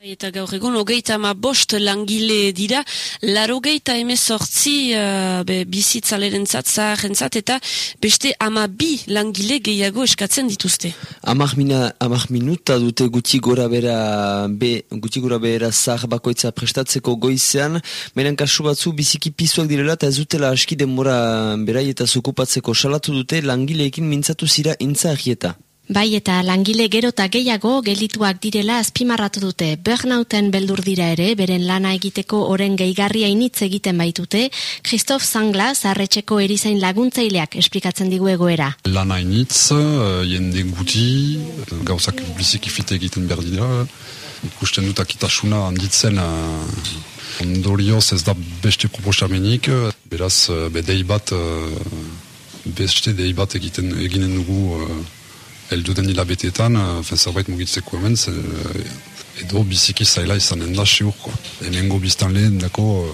Eta gaur egun, hogeita ama bost langile dira, larogeita emezortzi uh, be, bizitzaleren zat, zaharren eta beste ama bi langile gehiago eskatzen dituzte. Amak, mina, amak minuta dute gutxi gora bera, be, gutxi gora bera zahar bakoitza prestatzeko goizean, meren kasu batzu biziki pizuak direla eta ez dutela aski denbora berai eta zukupatzeko salatu dute langileekin mintzatu zira intza ahieta. Bai eta langile gero eta gehiago gelituak direla azpimarratu dute. Burnouten beldur dira ere, beren lana egiteko oren gehigarria initz egiten baitute, Christoph Sangla, zarretxeko erizain laguntzaileak esplikatzen digu egoera. Lana initz, uh, jende guti, gauzak bizikifite egiten behar dira, ikusten dut akitasuna handitzen uh, ondorioz ez da beste proposamenik, beraz, uh, bedei bat, beste dei bat egiten eginen dugu eldu den hilabeteetan, uh, zerbait mugitzeko hemen, ze, edo biziki zaila izanen da seur, Hemengo biztan lehen dako uh,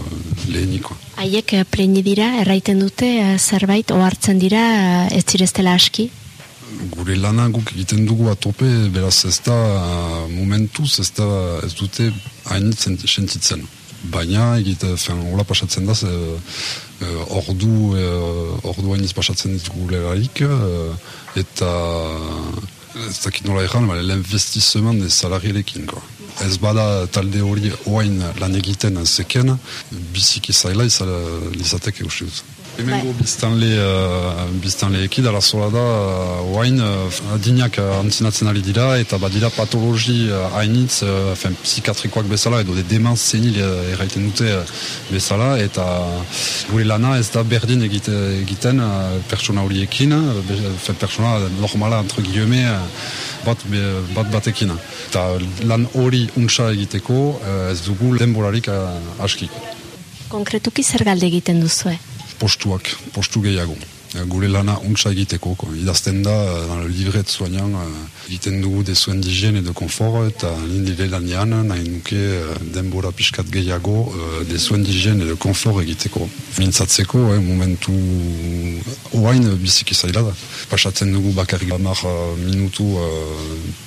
leheniko. Haiek uh, pleni dira, erraiten dute, uh, zerbait, ohartzen dira, uh, ez zireztela aski? Gure lana guk egiten dugu atope, beraz ez da momentuz, ez, da, ez dute hainitzen sentitzen. Baina, egite, fen, hola pasatzen da, ze, uh, ordu, uh, ordu hainiz pasatzen ditugu lerarik, uh, eta ez dakit nola egan, l'investissement de salarielekin. Ez bada talde hori oain lan egiten zeken, biziki zaila izateke uste dut. Hemengo biztanle, uh, dara zola da, uh, oain uh, adinak uh, antzinatzen ari dira, eta badira patologi uh, hainitz, uh, fen, psikiatrikoak bezala, edo de demanz zenil uh, erraiten dute uh, bezala, eta gure lana ez da berdin egite, egiten uh, pertsona horiekin, uh, pertsona normala, entre guillemets, uh, bat, bat batekin. Eta lan hori untsa egiteko uh, ez dugu denborarik uh, aski. Konkretuki zer galde egiten duzue? postuak, postu gehiago. Gure lana untsa egiteko, idazten da, dans le livret soignant, egiten dugu de soin d'hygiene edo konfor, eta nire lanian, nahi nuke denbora pixkat gehiago, de soin d'hygiene edo konfor egiteko. Mintzatzeko, eh, momentu oain biziki zaila da. Pasatzen dugu bakarrik amar minutu uh,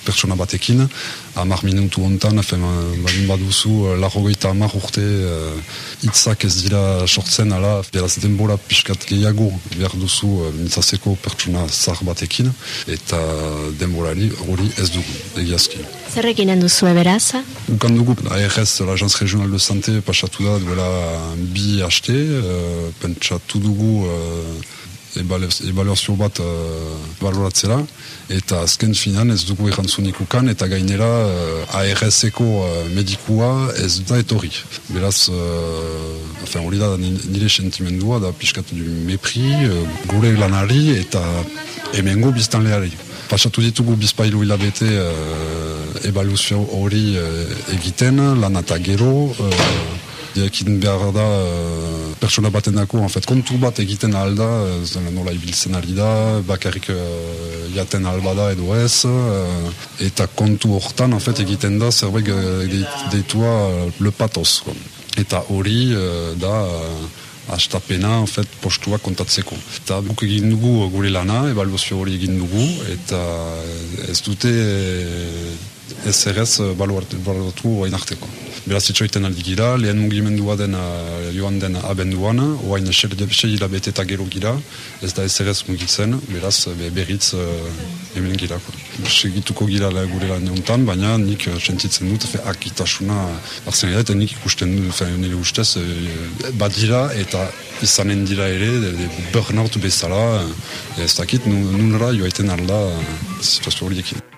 pertsona batekin, amar minutu ontan, badin baduzu, larrogeita amar urte hitzak ez dira sortzen, ala, beraz denbora pixkat gehiago behar duzu uh, mintzatzeko pertsona zar batekin, eta denborari hori ez dugu, egiazki. Zer eginen duzu eberaz? Ukan dugu, ARS, l'Agence Regional de Santé, pasatu da duela bi haste, uh, pentsatu dugu uh, ebaluazio bat uh, baloratzera, eta azken finan ez dugu errantzunik ukan, eta gainera uh, ARS-eko uh, medikua ez da etorri. Beraz, uh, hori da nire sentimendua, da piskatu du mepri, uh, gure lanari, eta emengo biztan lehari. Pasatu ditugu bizpailu hilabete uh, ebaluazio hori uh, egiten, lan eta gero, uh, Diakin behar da, uh, pertsona baten dako, en fait, kontu bat egiten alda, uh, nola ibiltzen ari da, bakarrik uh, jaten alba edo ez, uh, eta kontu hortan, en fait, egiten da, zerbait deitua uh, le patos. Kon. Eta hori uh, da, uh, astapena, en fait, postua kontatzeko. Eta buk egin dugu gure lana, evaluazio hori egin dugu, eta ez dute ez errez baluatu hain arteko. Beraz, itxoiten aldi gira, lehen mugimendua den joan den abenduan, oain sei hilabete eta gero gira, ez da ez errez mugitzen, beraz, be, berriz uh, hemen gira. Segituko gira gure lan neuntan, baina nik uh, sentitzen dut, fe, akitasuna, arzen eta nik ikusten dut, fe, nire ustez, uh, badira eta izanen dira ere, de, de burnout bezala, ez dakit, nunera joaiten alda, situazio horiekin.